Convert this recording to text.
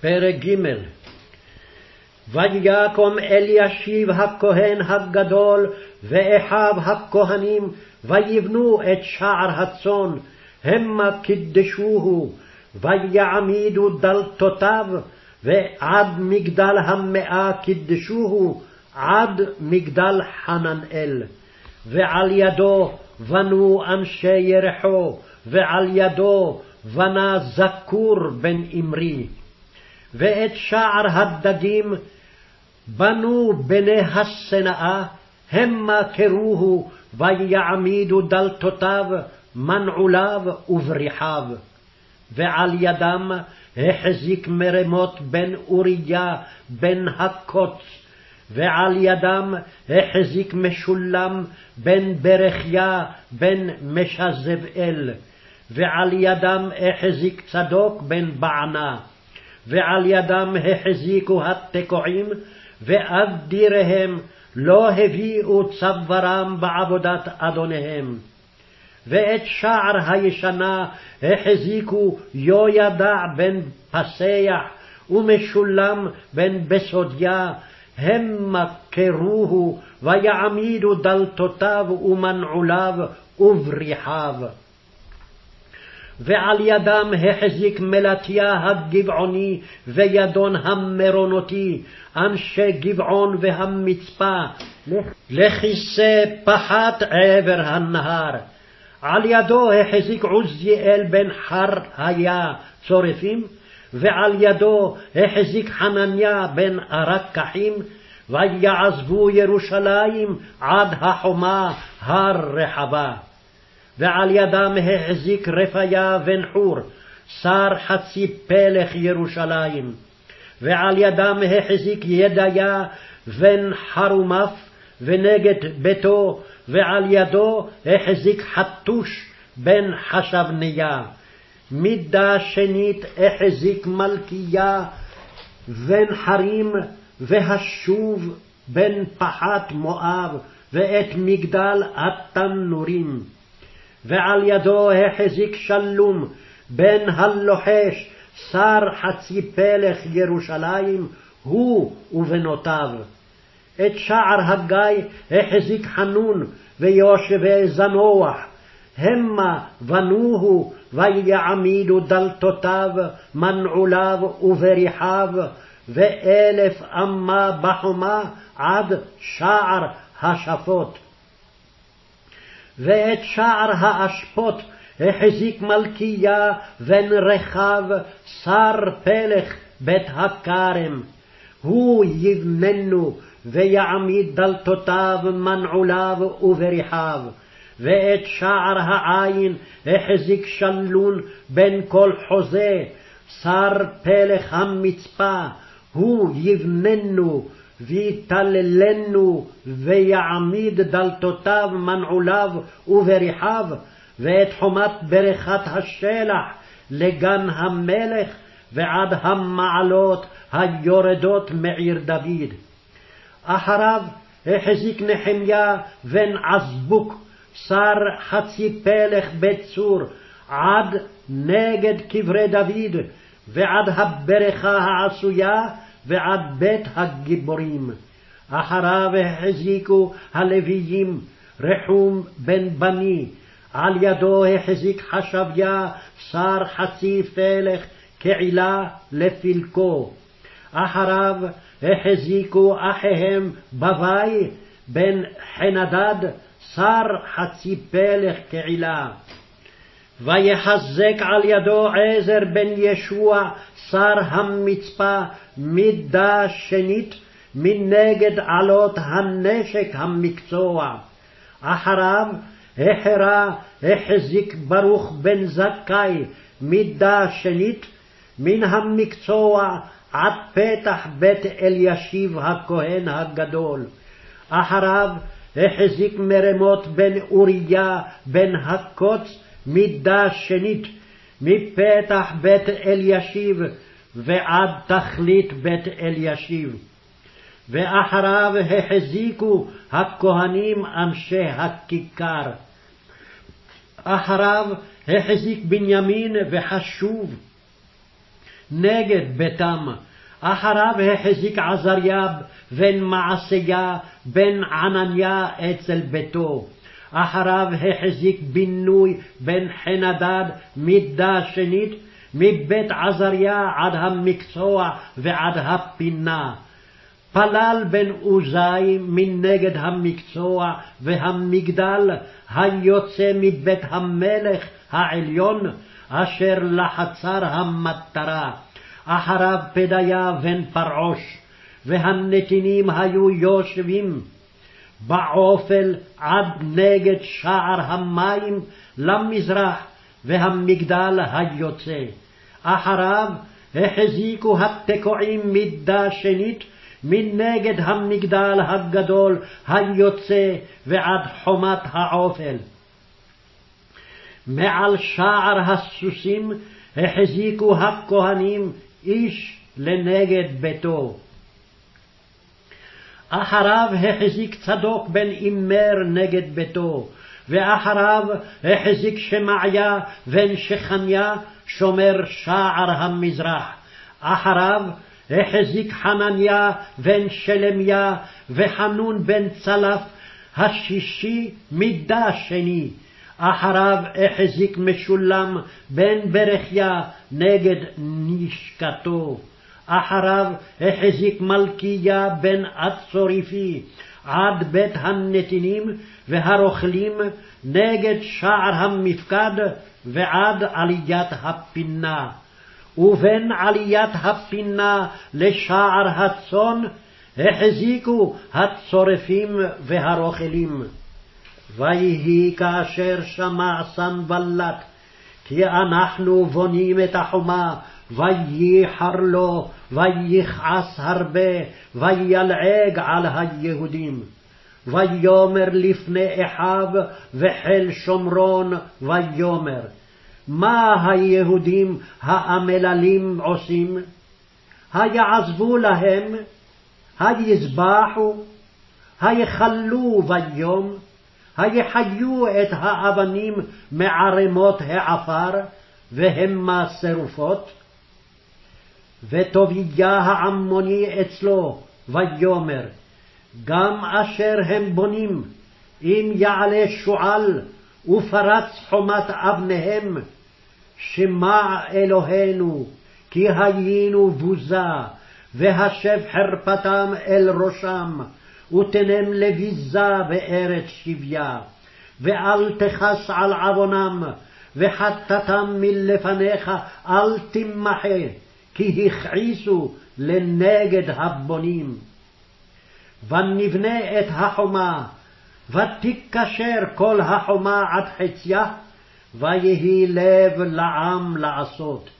פרק ג' ויקום אלישיב הכהן הגדול ואחיו הכהנים ויבנו את שער הצאן המה קידשוהו ויעמידו דלתותיו ועד מגדל המאה קידשוהו עד מגדל חננאל ועל ידו בנו אנשי ירחו ועל ידו בנה זכור בן אמרי. ואת שער הדגים בנו בני השנאה, המה קרוהו, ויעמידו דלתותיו, מנעוליו ובריחיו. ועל ידם החזיק מרמות בן אוריה בן הקוץ, ועל ידם החזיק משולם בן ברכיה בן משזבאל. ועל ידם החזיק צדוק בן בענה, ועל ידם החזיקו התקועים, ואדיריהם לא הביאו צווארם בעבודת אדוניהם. ואת שער הישנה החזיקו יהוידע בן פסח ומשולם בן בסודיה, המה קרוהו ויעמידו דלתותיו ומנעוליו ובריחיו. ועל ידם החזיק מלטיה הגבעוני וידון המרונותי, אנשי גבעון והמצפה, לכיסא פחת עבר הנהר. על ידו החזיק עוזיאל בן חר היה צורפים, ועל ידו החזיק חנניה בן הרקחים, ויעזבו ירושלים עד החומה הר רחבה. ועל ידם החזיק רפיה בן חור, שר חצי פלך ירושלים. ועל ידם החזיק ידיה בן חרומף, ונגד ביתו, ועל ידו החזיק חתוש בן חשבניה. מידה שנית החזיק מלכיה בן חרים, והשוב בן פחת מואב, ואת מגדל התנורים. ועל ידו החזיק שלום בן הלוחש, שר חצי פלך ירושלים, הוא ובנותיו. את שער הגיא החזיק חנון ויושבי זנוח, המה בנוהו ויעמידו דלתותיו, מנעוליו ובריחיו, ואלף אמה בחומה עד שער השפות. ואת שער האשפות החזיק מלכיה בן רחב, שר פלך בית הכרם. הוא יבננו, ויעמיד דלתותיו, מנעוליו ובריחיו. ואת שער העין החזיק שלון בן כל חוזה, שר פלך המצפה, הוא יבננו, ויתללנו, ויעמיד דלתותיו, מנעוליו ובריחיו, ואת חומת ברכת השלח לגן המלך, ועד המעלות היורדות מעיר דוד. אחריו החזיק נחמיה בן עזבוק, שר חצי פלך בית צור, עד נגד קברי דוד, ועד הברכה העשויה ועד בית הגיבורים. אחריו החזיקו הלוויים רחום בן בני, על ידו החזיק חשביה שר חצי פלך כעילה לפלקו. אחריו החזיקו אחיהם בבי בן חנדד שר חצי פלך כעילה. ויחזק על ידו עזר בן ישוע, שר המצפה, מידה שנית, מנגד עלות הנשק המקצוע. אחריו החרה החזיק ברוך בן זכאי, מידה שנית, מן המקצוע עד פתח בית אלישיב הכהן הגדול. אחריו החזיק מרמות בן אוריה בן הקוץ, מידה שנית, מפתח בית אלישיב ועד תכלית בית אלישיב. ואחריו החזיקו הכהנים אנשי הכיכר. אחריו החזיק בנימין וחשוב, נגד ביתם. אחריו החזיק עזריה בן מעשיה בן ענניה אצל ביתו. אחריו החזיק בינוי בן חנדד מידה שנית, מבית עזריה עד המקצוע ועד הפינה. פלל בן עוזי מנגד המקצוע והמגדל היוצא מבית המלך העליון, אשר לחצר המטרה. אחריו פדיה בן פרעוש, והנתינים היו יושבים בעופל עד נגד שער המים למזרח, והמגדל היוצא. אחריו החזיקו התקועים מידה שנית מנגד המגדל הגדול היוצא ועד חומת העופל. מעל שער הסוסים החזיקו הכהנים איש לנגד ביתו. אחריו החזיק צדוק בן אימר נגד ביתו, ואחריו החזיק שמעיה בן שכניה שומר שער המזרח. אחריו החזיק חנניה בן שלמיה וחנון בן צלף השישי מידה שני. אחריו החזיק משולם בן ברכיה נגד נשקתו. אחריו החזיק מלכיה בן אצוריפי עד בית הנתינים והרוכלים נגד שער המפקד ועד עליית הפינה. ובין עליית הפינה לשער הצאן החזיקו הצורפים והרוכלים. ויהי כאשר שמע סנבלט כי אנחנו בונים את החומה, וייחר לו, ויכעס הרבה, וילעג על היהודים. ויאמר לפני אחיו וחיל שומרון, ויאמר, מה היהודים האמללים עושים? היעזבו להם? היזבחו? היכלו ביום? היחיו את האבנים מערמות העפר, והמה שרופות? וטוביה העמוני אצלו, ויאמר, גם אשר הם בונים, אם יעלה שועל ופרץ חומת אבניהם, שמע אלוהינו, כי היינו בוזה, והשב חרפתם אל ראשם, ותנם לביזה בארץ שביה. ואל תכס על עוונם, וחטאתם מלפניך אל תמחה, כי הכעיסו לנגד הבונים. ונבנה את החומה, ותיקשר כל החומה עד חציה, ויהי לב לעם לעשות.